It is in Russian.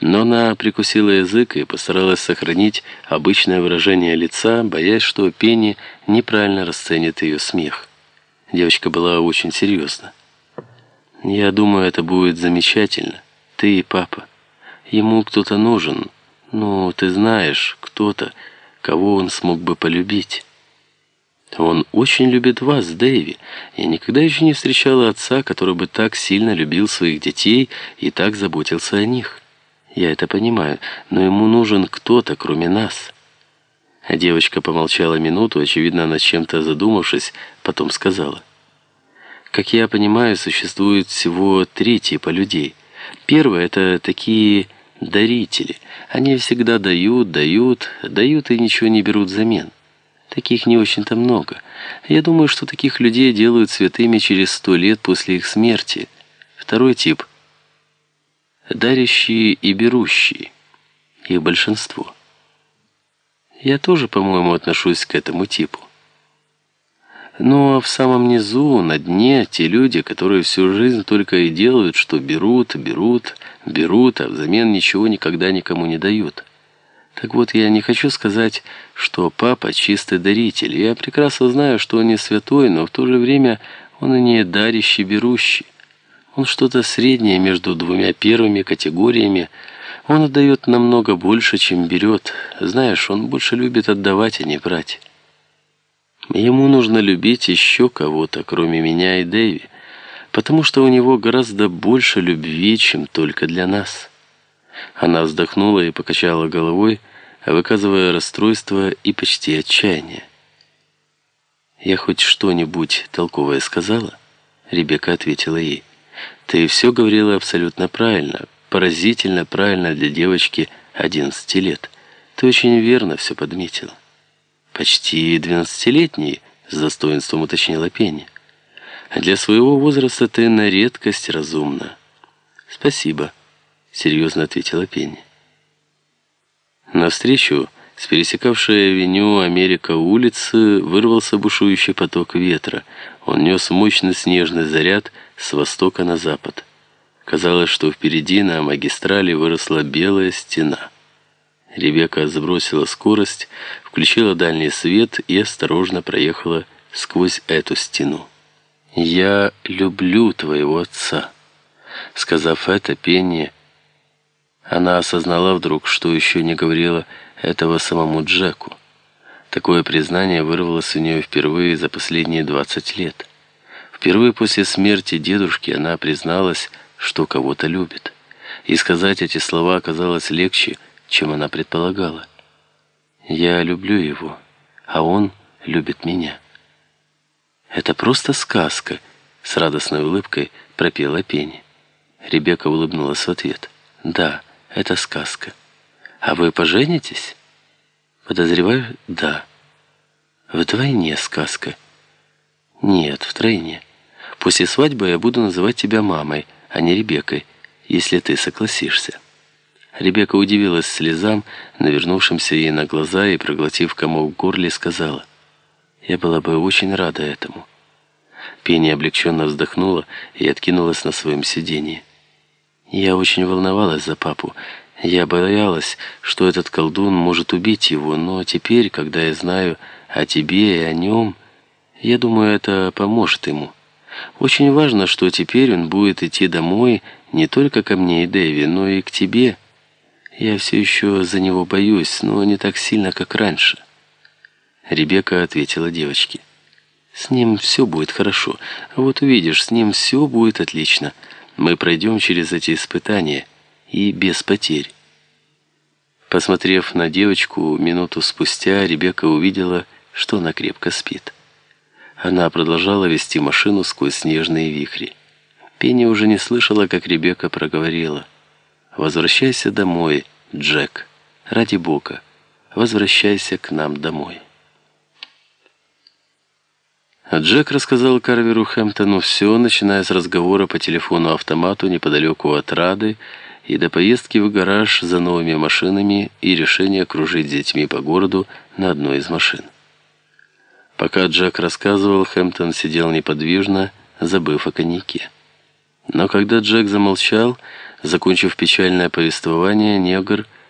Но она прикусила язык и постаралась сохранить обычное выражение лица, боясь, что Пенни неправильно расценит ее смех. Девочка была очень серьезна. «Я думаю, это будет замечательно. Ты и папа. Ему кто-то нужен. Ну, ты знаешь, кто-то, кого он смог бы полюбить». «Он очень любит вас, Дэйви. Я никогда еще не встречала отца, который бы так сильно любил своих детей и так заботился о них. Я это понимаю, но ему нужен кто-то, кроме нас». Девочка помолчала минуту, очевидно, над чем-то задумавшись, потом сказала. «Как я понимаю, существует всего три типа людей. Первое — это такие дарители. Они всегда дают, дают, дают и ничего не берут взамен». Таких не очень-то много. Я думаю, что таких людей делают святыми через сто лет после их смерти. Второй тип – дарящие и берущие. Их большинство. Я тоже, по-моему, отношусь к этому типу. Ну а в самом низу, на дне, те люди, которые всю жизнь только и делают, что берут, берут, берут, а взамен ничего никогда никому не дают. Так вот, я не хочу сказать, что папа чистый даритель. Я прекрасно знаю, что он не святой, но в то же время он и не дарящий, берущий. Он что-то среднее между двумя первыми категориями. Он отдает намного больше, чем берет. Знаешь, он больше любит отдавать, а не брать. Ему нужно любить еще кого-то, кроме меня и Дэви, потому что у него гораздо больше любви, чем только для нас». Она вздохнула и покачала головой, выказывая расстройство и почти отчаяние. «Я хоть что-нибудь толковое сказала?» Ребекка ответила ей. «Ты все говорила абсолютно правильно, поразительно правильно для девочки 11 лет. Ты очень верно все подметила». «Почти двенадцатилетний», — с достоинством уточнила Пенни. «Для своего возраста ты на редкость разумна». «Спасибо» серьезно ответила Пенни. Навстречу с пересекавшей авеню Америка улицы вырвался бушующий поток ветра. Он нес мощный снежный заряд с востока на запад. Казалось, что впереди на магистрали выросла белая стена. Ребекка сбросила скорость, включила дальний свет и осторожно проехала сквозь эту стену. «Я люблю твоего отца». Сказав это, Пенни она осознала вдруг, что еще не говорила этого самому Джеку. Такое признание вырвалось у нее впервые за последние 20 лет. Впервые после смерти дедушки она призналась, что кого-то любит. И сказать эти слова оказалось легче, чем она предполагала. «Я люблю его, а он любит меня». «Это просто сказка», — с радостной улыбкой пропела Пенни. Ребекка улыбнулась в ответ. «Да». Это сказка. А вы поженитесь? Подозреваю, да. Вдвойне сказка. Нет, втройне. После свадьбы я буду называть тебя мамой, а не Ребеккой, если ты согласишься. Ребекка удивилась слезам, навернувшимся ей на глаза и, проглотив комок в горле, сказала, «Я была бы очень рада этому». Пенни облегченно вздохнула и откинулась на своем сиденье. Я очень волновалась за папу. Я боялась, что этот колдун может убить его, но теперь, когда я знаю о тебе и о нем, я думаю, это поможет ему. Очень важно, что теперь он будет идти домой не только ко мне и Дэви, но и к тебе. Я все еще за него боюсь, но не так сильно, как раньше. Ребекка ответила девочке. С ним все будет хорошо. Вот увидишь, с ним все будет отлично. Мы пройдем через эти испытания и без потерь. Посмотрев на девочку, минуту спустя Ребекка увидела, что она крепко спит. Она продолжала вести машину сквозь снежные вихри. Пенни уже не слышала, как Ребекка проговорила. «Возвращайся домой, Джек. Ради Бога, возвращайся к нам домой». Джек рассказал Карверу Хэмптону все, начиная с разговора по телефону-автомату неподалеку от Рады и до поездки в гараж за новыми машинами и решения кружить с детьми по городу на одной из машин. Пока Джек рассказывал, Хэмптон сидел неподвижно, забыв о коньяке. Но когда Джек замолчал, Закончив печальное повествование, негр